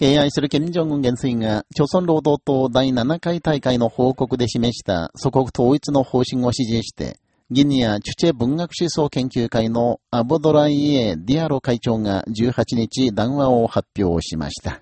敬愛する金正恩元帥が、朝鮮労働党第7回大会の報告で示した祖国統一の方針を支持して、ギニアチュチェ文学思想研究会のアブドライエ・ディアロ会長が18日談話を発表しました。